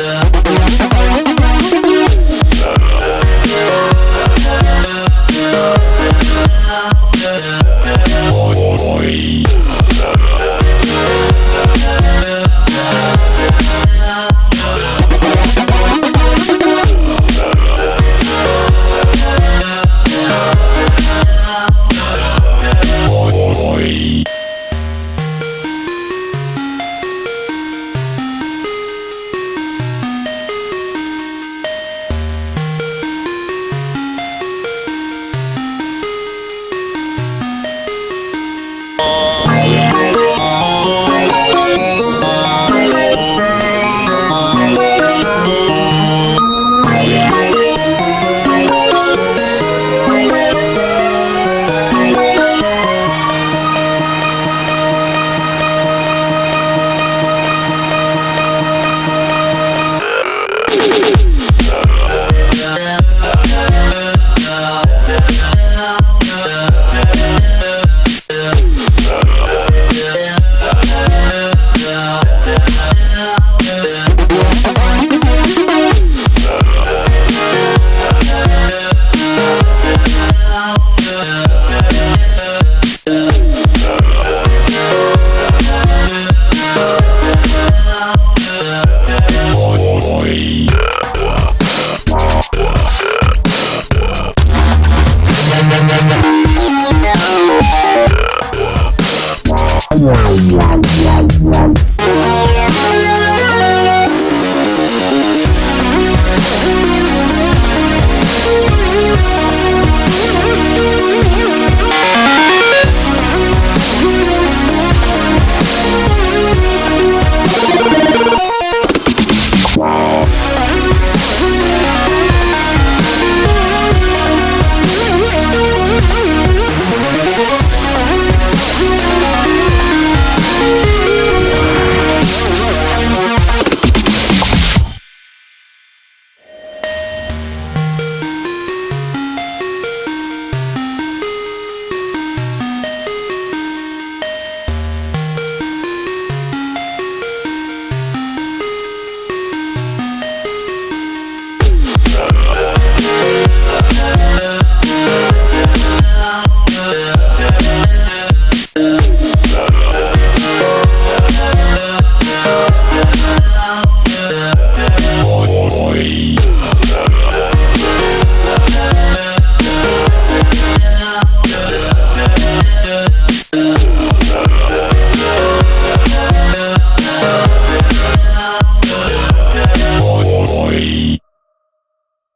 Yeah.